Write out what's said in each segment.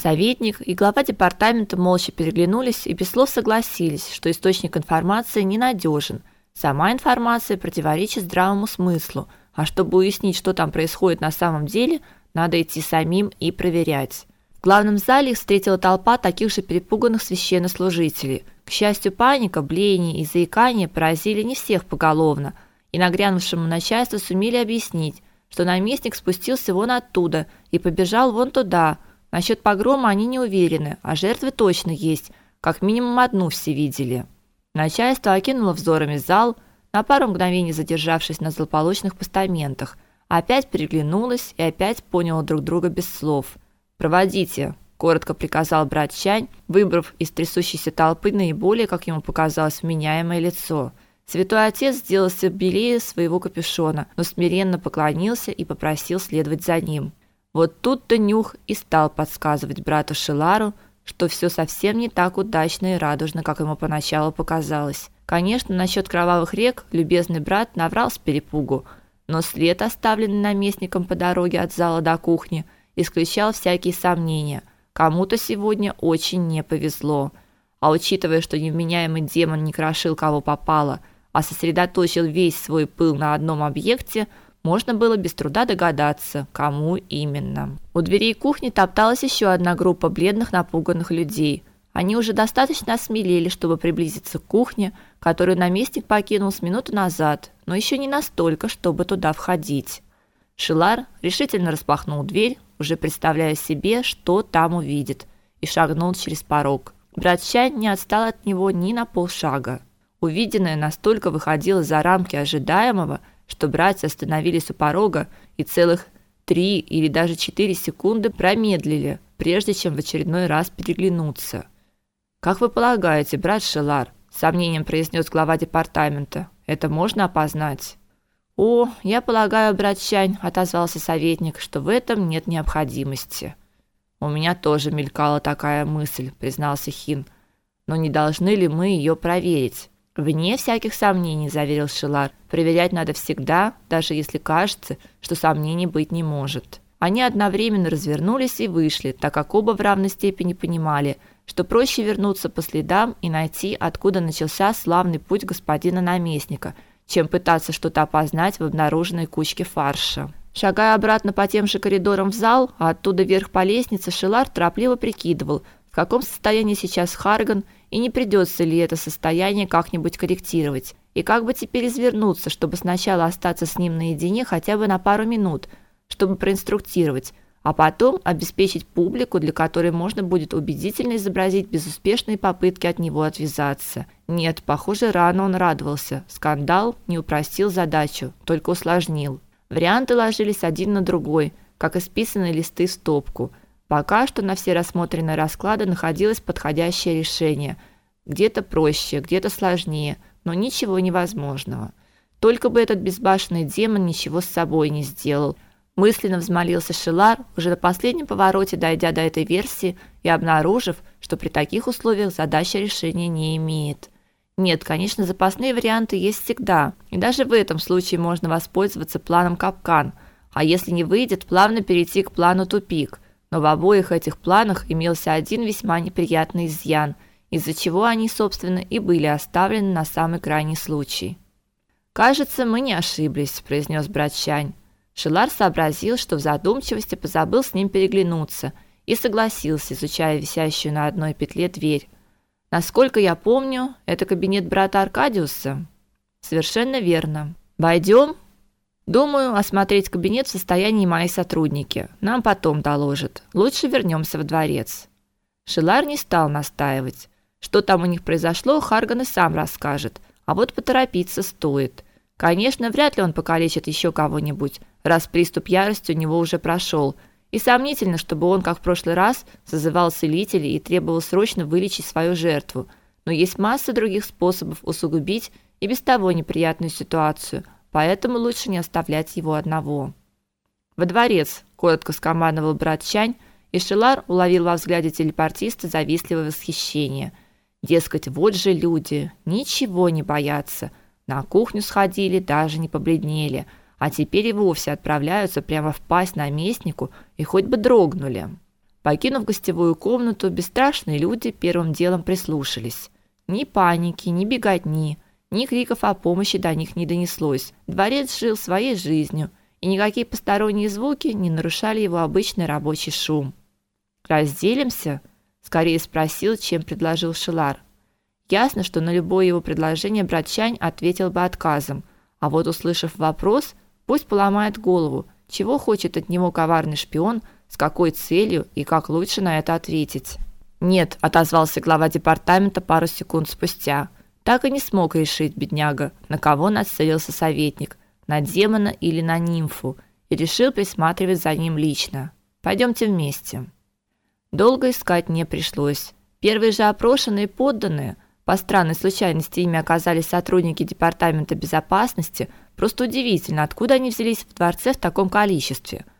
Советник и глава департамента молча переглянулись и без слов согласились, что источник информации ненадежен. Сама информация противоречит здравому смыслу, а чтобы уяснить, что там происходит на самом деле, надо идти самим и проверять. В главном зале их встретила толпа таких же перепуганных священнослужителей. К счастью, паника, блеяние и заикание поразили не всех поголовно, и нагрянувшему начальству сумели объяснить, что наместник спустился вон оттуда и побежал вон туда. Насчет погрома они не уверены, а жертвы точно есть, как минимум одну все видели. Начальство окинуло взорами зал, на пару мгновений задержавшись на злополучных постаментах, опять переглянулось и опять поняло друг друга без слов – Проводите, коротко приказал брат Чань, выбрав из трясущейся толпы наиболее, как ему показалось, вменяемое лицо. Святой отец сделался белее своего капюшона, но смиренно поклонился и попросил следовать за ним. Вот тут-то Нюх и стал подсказывать брату Шилару, что все совсем не так удачно и радужно, как ему поначалу показалось. Конечно, насчет кровавых рек любезный брат наврал с перепугу, но след, оставленный наместником по дороге от зала до кухни – исключал всякие сомнения. Кому-то сегодня очень не повезло. А учитывая, что невменяемый демон не крошил кого попало, а сосредоточил весь свой пыл на одном объекте, можно было без труда догадаться, кому именно. У дверей кухни топталась еще одна группа бледных, напуганных людей. Они уже достаточно осмелели, чтобы приблизиться к кухне, которую наместник покинул с минуту назад, но еще не настолько, чтобы туда входить. Шилар решительно распахнул дверь, уже представляя себе, что там увидит, и шагнул через порог. Брат Чань не отстал от него ни на полшага. Увиденное настолько выходило за рамки ожидаемого, что братья остановились у порога и целых три или даже четыре секунды промедлили, прежде чем в очередной раз переглянуться. Как вы полагаете, брат Шелар, сомнением произнес глава департамента. Это можно опознать? О, я полагаю, брат Чань, отозвался советник, что в этом нет необходимости. У меня тоже мелькала такая мысль, признался Хин. Но не должны ли мы ее проверить? Вне всяких сомнений, заверил Шилар. Проверять надо всегда, даже если кажется, что сомнений быть не может. Они одновременно развернулись и вышли, так как оба в равной степени понимали, что проще вернуться по следам и найти, откуда начался славный путь господина наместника – чем пытаться что-то опознать в обнаруженной кучке фарша. Шагая обратно по тем же коридорам в зал, а оттуда вверх по лестнице, Шилар торопливо прикидывал, в каком состоянии сейчас Харган и не придется ли это состояние как-нибудь корректировать. И как бы теперь извернуться, чтобы сначала остаться с ним наедине хотя бы на пару минут, чтобы проинструктировать, а потом обеспечить публику, для которой можно будет убедительно изобразить безуспешные попытки от него отвязаться. Нет, похоже, рано он радовался. Скандал не упростил задачу, только усложнил. Варианты ложились один на другой, как исписанные листы в стопку. Пока что на все рассмотренные расклады находилось подходящее решение. Где-то проще, где-то сложнее, но ничего невозможного. Только бы этот безбашенный демон ничего с собой не сделал – Мысленно взмолился Шилар, уже на последнем повороте дойдя до этой версии и обнаружив, что при таких условиях задача решения не имеет. Нет, конечно, запасные варианты есть всегда, и даже в этом случае можно воспользоваться планом капкан, а если не выйдет, плавно перейти к плану тупик. Но в обоих этих планах имелся один весьма неприятный изъян, из-за чего они, собственно, и были оставлены на самый крайний случай. Кажется, мы не ошиблись, произнес брат Чань. Шилар сообразил, что в задумчивости позабыл с ним переглянуться и согласился, изучая висящую на одной петле дверь. Насколько я помню, это кабинет брата Аркадиуса. Совершенно верно. Войдем? Думаю, осмотреть кабинет в состоянии мои сотрудники. Нам потом доложат. Лучше вернемся в дворец. Шилар не стал настаивать. Что там у них произошло, Харган и сам расскажет. А вот поторопиться стоит. Конечно, вряд ли он покалечит еще кого-нибудь, раз приступ ярости у него уже прошел, и сомнительно, чтобы он, как в прошлый раз, созывал целителей и требовал срочно вылечить свою жертву. Но есть масса других способов усугубить и без того неприятную ситуацию, поэтому лучше не оставлять его одного. Во дворец, коротко скомандовал брат Чань, и Шилар уловил во взгляде телепортиста завистливое восхищение. Дескать, вот же люди, ничего не боятся. На кухню сходили, даже не побледнели, а теперь и вовсе отправляются прямо в пасть наместнику и хоть бы дрогнули. Покинув гостевую комнату, бесстрашные люди первым делом прислушались. Ни паники, ни беготни, ни криков о помощи до них не донеслось. Дворец жил своей жизнью, и никакие посторонние звуки не нарушали его обычный рабочий шум. «Разделимся?» – скорее спросил, чем предложил Шилар. Ясно, что на любое его предложение брат Чань ответил бы отказом, а вот услышав вопрос, пусть поломает голову, чего хочет от него коварный шпион – с какой целью и как лучше на это ответить. Нет, отозвался глава департамента пару секунд спустя. Так и не смог решить бедняга, на кого нацелился советник, на демона или на нимфу, и решил присматривать за ним лично. Пойдемте вместе. Долго искать не пришлось. Первые же опрошенные подданные, по странной случайности ими оказались сотрудники департамента безопасности, просто удивительно, откуда они взялись в дворце в таком количестве –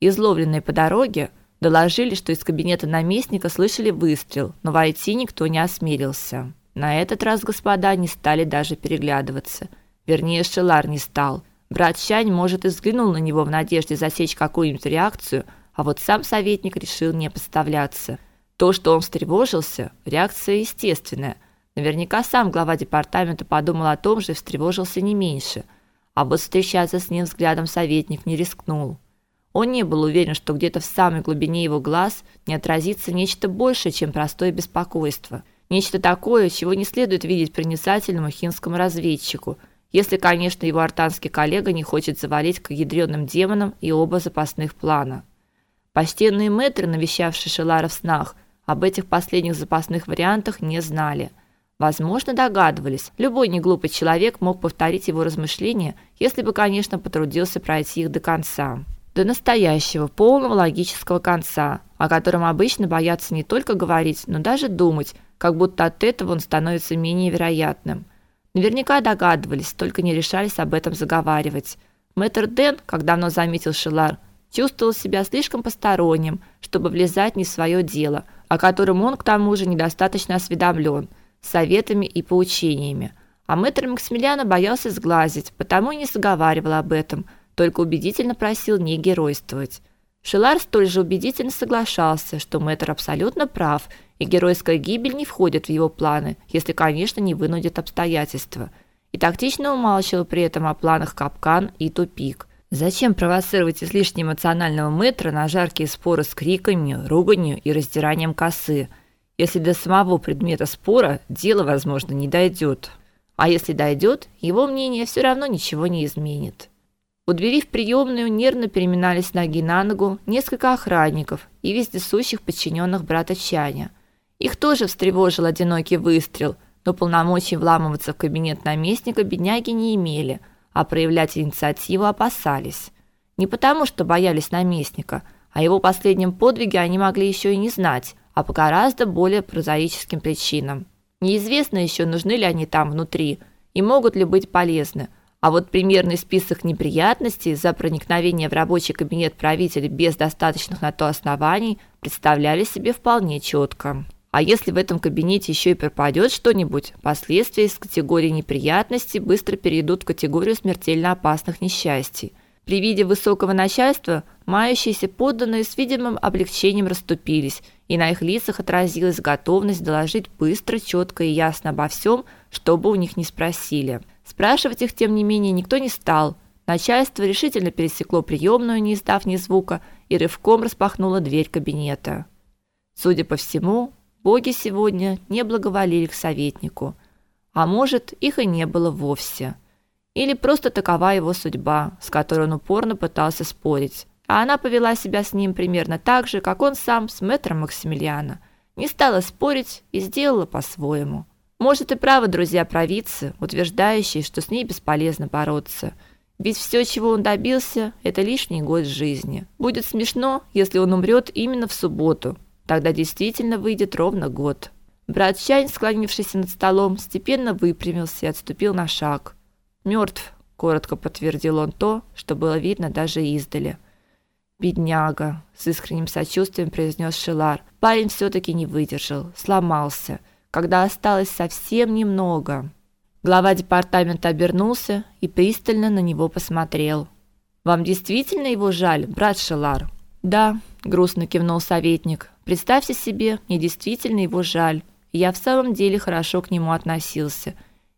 Изловленные по дороге доложили, что из кабинета наместника слышали выстрел, но войти никто не осмелился. На этот раз господа не стали даже переглядываться. Вернее, Шелар не стал. Брат Чань, может, и взглянул на него в надежде засечь какую-нибудь реакцию, а вот сам советник решил не подставляться. То, что он встревожился, реакция естественная. Наверняка сам глава департамента подумал о том же и встревожился не меньше. А вот встречаться с ним взглядом советник не рискнул. Он не был уверен, что где-то в самой глубине его глаз не отразится нечто большее, чем простое беспокойство. Нечто такое, чего не следует видеть проницательному хинскому разведчику, если, конечно, его артанский коллега не хочет завалить к ядрёным демонам и оба запасных плана. Почтенные мэтры, навещавшие Шелара в снах, об этих последних запасных вариантах не знали. Возможно, догадывались. Любой неглупый человек мог повторить его размышления, если бы, конечно, потрудился пройти их до конца до настоящего, полного логического конца, о котором обычно боятся не только говорить, но даже думать, как будто от этого он становится менее вероятным. Наверняка догадывались, только не решались об этом заговаривать. Мэтр Дэн, как давно заметил Шилар, чувствовал себя слишком посторонним, чтобы влезать не в свое дело, о котором он к тому же недостаточно осведомлен, советами и поучениями. А мэтр Максимилиана боялся сглазить, потому и не заговаривал об этом – только убедительно просил не геройствовать. Шелар столь же убедительно соглашался, что Мэтр абсолютно прав, и геройская гибель не входит в его планы, если, конечно, не вынудит обстоятельства. И тактично умалчивал при этом о планах капкан и тупик. Зачем провоцировать излишне эмоционального Мэтра на жаркие споры с криками, руганью и раздиранием косы, если до самого предмета спора дело, возможно, не дойдет. А если дойдет, его мнение все равно ничего не изменит. У двери в приемную нервно переминались ноги на ногу несколько охранников и вездесущих подчиненных брата Чаня. Их тоже встревожил одинокий выстрел, но полномочий вламываться в кабинет наместника бедняги не имели, а проявлять инициативу опасались. Не потому, что боялись наместника, а его последнем подвиге они могли еще и не знать, а по гораздо более прозаическим причинам. Неизвестно еще, нужны ли они там внутри и могут ли быть полезны – а вот примерный список неприятностей за проникновение в рабочий кабинет правителя без достаточных на то оснований представляли себе вполне четко. А если в этом кабинете еще и пропадет что-нибудь, последствия из категории неприятностей быстро перейдут в категорию смертельно опасных несчастий. При виде высокого начальства мающиеся подданные с видимым облегчением расступились, и на их лицах отразилась готовность доложить быстро, четко и ясно обо всем, что бы у них ни спросили. Спрашивать их, тем не менее, никто не стал. Начальство решительно пересекло приемную, не издав ни звука, и рывком распахнуло дверь кабинета. Судя по всему, боги сегодня не благоволили к советнику. А может, их и не было вовсе. Или просто такова его судьба, с которой он упорно пытался спорить. А она повела себя с ним примерно так же, как он сам с мэтром Максимилиана. Не стала спорить и сделала по-своему. Может и правы друзья провидцы, утверждающие, что с ней бесполезно бороться. Ведь все, чего он добился, это лишний год жизни. Будет смешно, если он умрет именно в субботу. Тогда действительно выйдет ровно год. Брат Чань, склонившийся над столом, степенно выпрямился и отступил на шаг. «Мертв», — коротко подтвердил он то, что было видно даже издали. «Бедняга», — с искренним сочувствием произнес Шилар. Парень все таки не выдержал, сломался — когда осталось совсем немного. Глава департамента обернулся и пристально на него посмотрел. Вам действительно его жаль, брат Шелар? Да, грустно кивнул советник. Представьте себе, мне действительно его жаль. Я в самом деле хорошо к нему относился.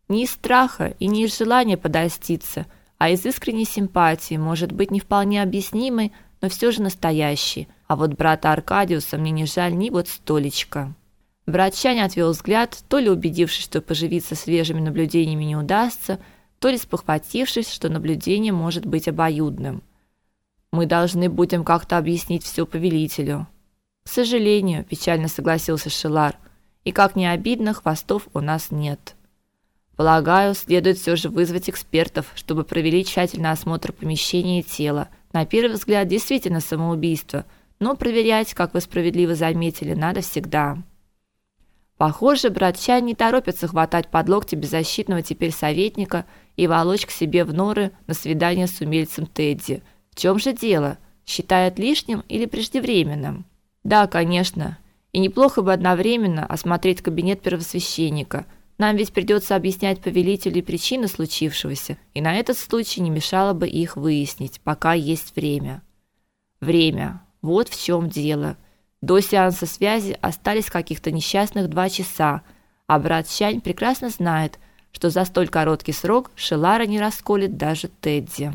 Не из страха и не из желания подольститься, а из искренней симпатии, может быть, не вполне объяснимой, но все же настоящей. А вот брата Аркадиуса мне не жаль ни вот столечко. Брат Чань отвел взгляд, то ли убедившись, что поживиться свежими наблюдениями не удастся, то ли спохватившись, что наблюдение может быть обоюдным. Мы должны будем как-то объяснить все повелителю. К сожалению, печально согласился Шилар. И как ни обидно, хвостов у нас нет. Полагаю, следует все же вызвать экспертов, чтобы провели тщательный осмотр помещения и тела. На первый взгляд, действительно самоубийство, но проверять, как вы справедливо заметили, надо всегда. Похоже, брат Чан не торопится хватать под локти беззащитного теперь советника и волочь к себе в норы на свидание с умельцем Тедди. В чем же дело? Считает лишним или преждевременным? Да, конечно. И неплохо бы одновременно осмотреть кабинет первосвященника. Нам ведь придется объяснять повелителю причины случившегося, и на этот случай не мешало бы их выяснить, пока есть время. Время. Вот в чем дело. До сеанса связи остались каких-то несчастных два часа, а брат Чань прекрасно знает, что за столь короткий срок Шелара не расколет даже Тедди.